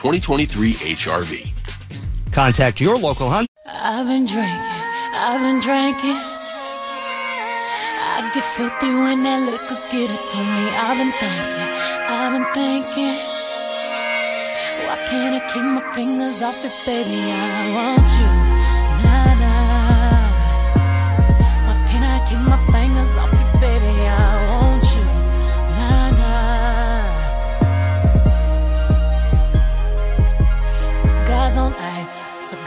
2023 HRV. Contact your local Hyundai. I've been drinking, I've been drinking. I get filthy when that liquor get it to me. I've been thinking, I've been thinking. Why can't I keep my fingers off it, baby? I want you.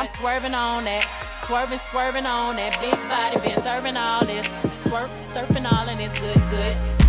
I'm swerving on that, swerving, swerving on that. Big body been serving all this, swerve, surfing all and it's good, good.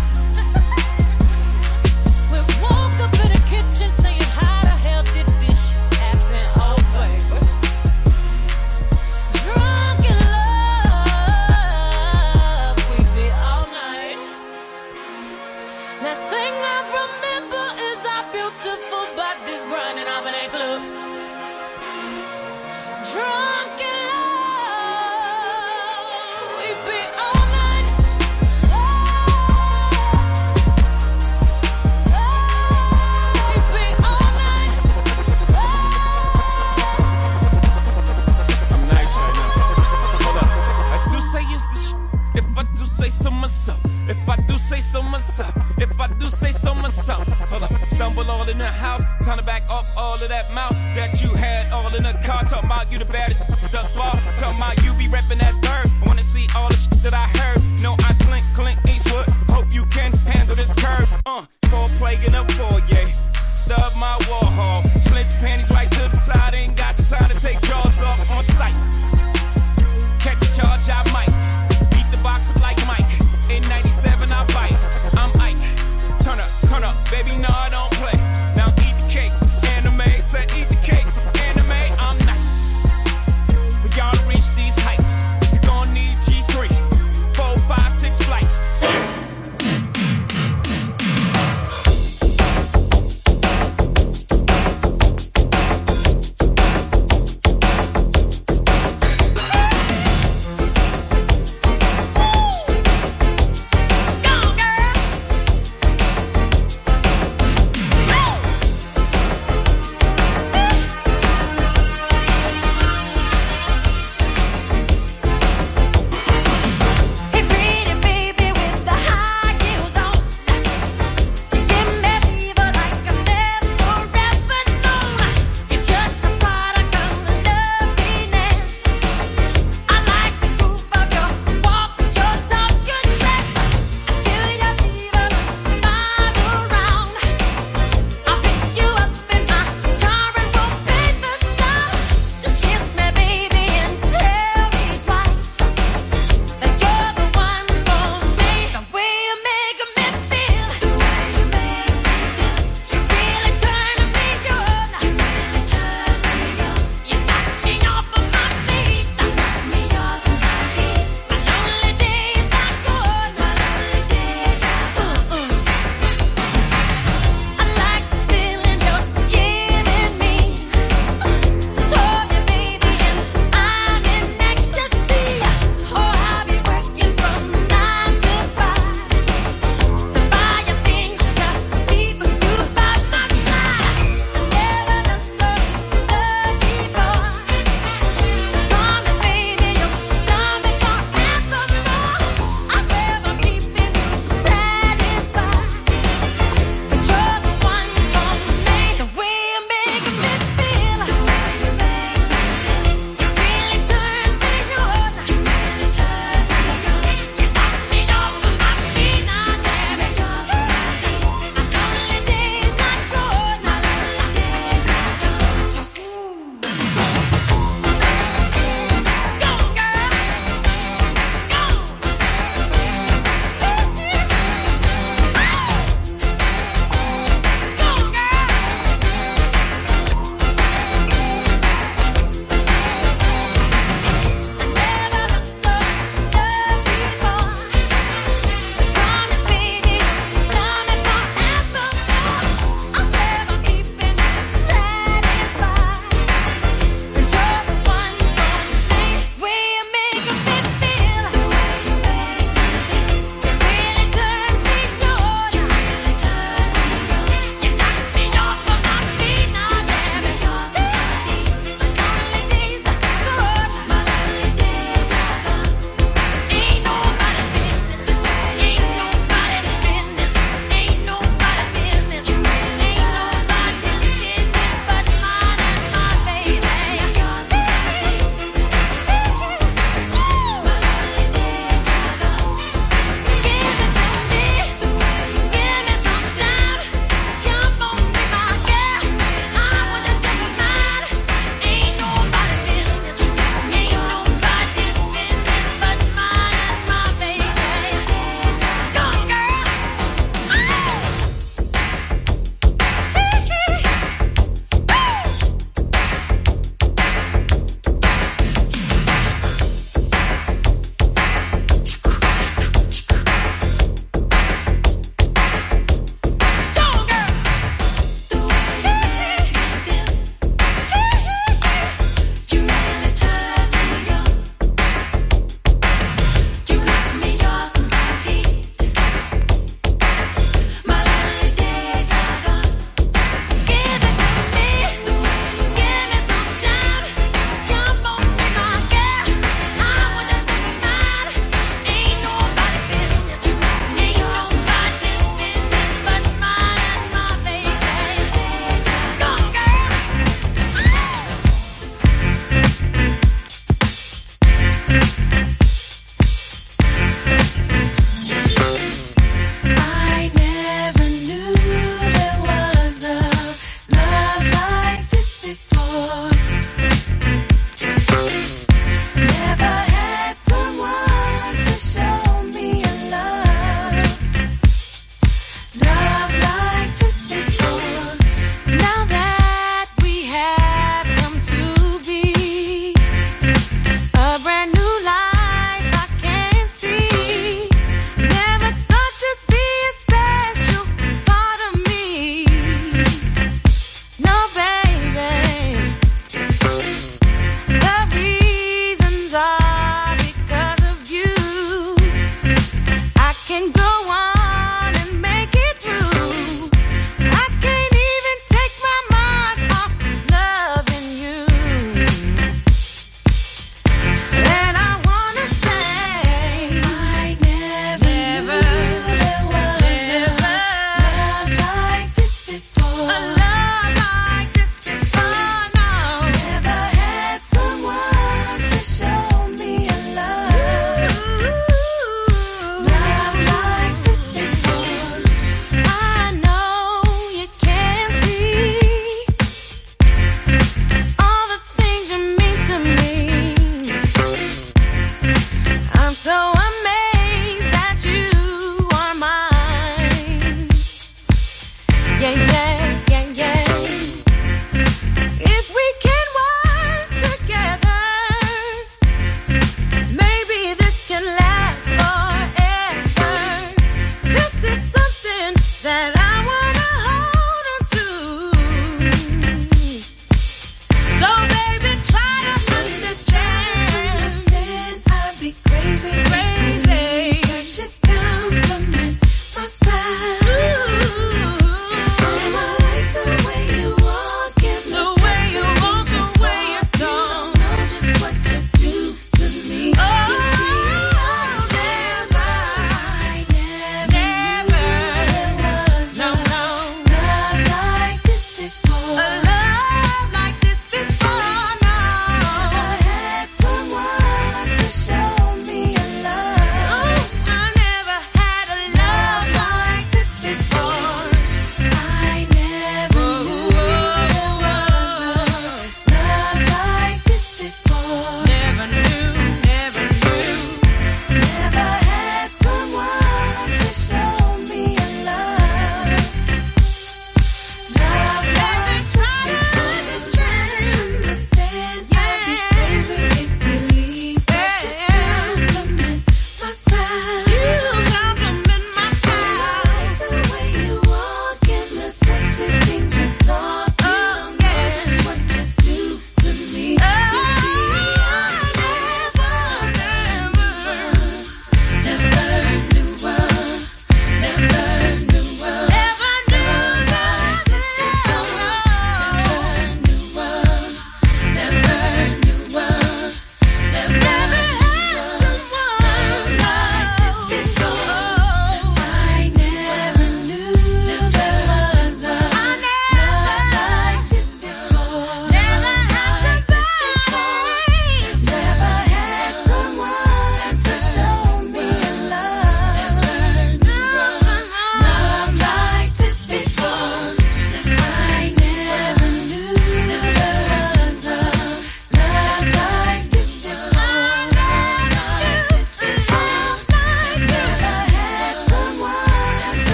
If I do say so myself, hold up, stumble all in the house, time to back up all of that mouth that you had all in the car. Talking about you the baddest thus far, talking about you.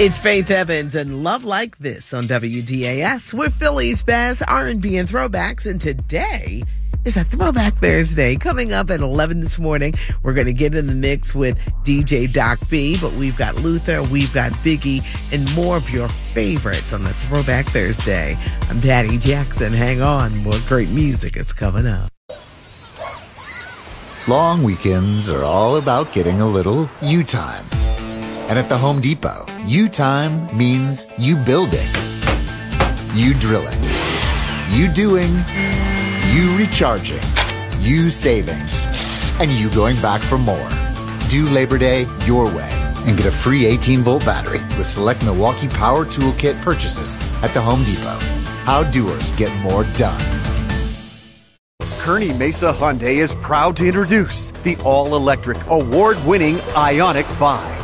It's Faith Evans and Love Like This on WDAS with Philly's best R&B and throwbacks. And today is a Throwback Thursday. Coming up at 11 this morning, we're going to get in the mix with DJ Doc B, but we've got Luther, we've got Biggie, and more of your favorites on the Throwback Thursday. I'm Patty Jackson. Hang on, more great music is coming up. Long weekends are all about getting a little you time. And at the Home Depot, you time means you building, you drilling, you doing, you recharging, you saving, and you going back for more. Do Labor Day your way and get a free 18 volt battery with select Milwaukee Power Toolkit purchases at the Home Depot. How doers get more done. Kearny Mesa Hyundai is proud to introduce the all electric, award winning Ioniq 5.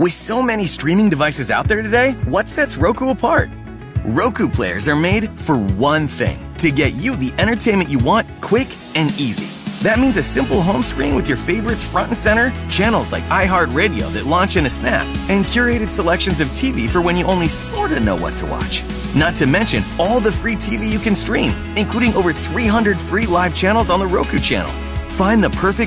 With so many streaming devices out there today, what sets Roku apart? Roku players are made for one thing to get you the entertainment you want quick and easy. That means a simple home screen with your favorites front and center, channels like iHeartRadio that launch in a snap, and curated selections of TV for when you only sorta know what to watch. Not to mention all the free TV you can stream, including over 300 free live channels on the Roku channel. Find the perfect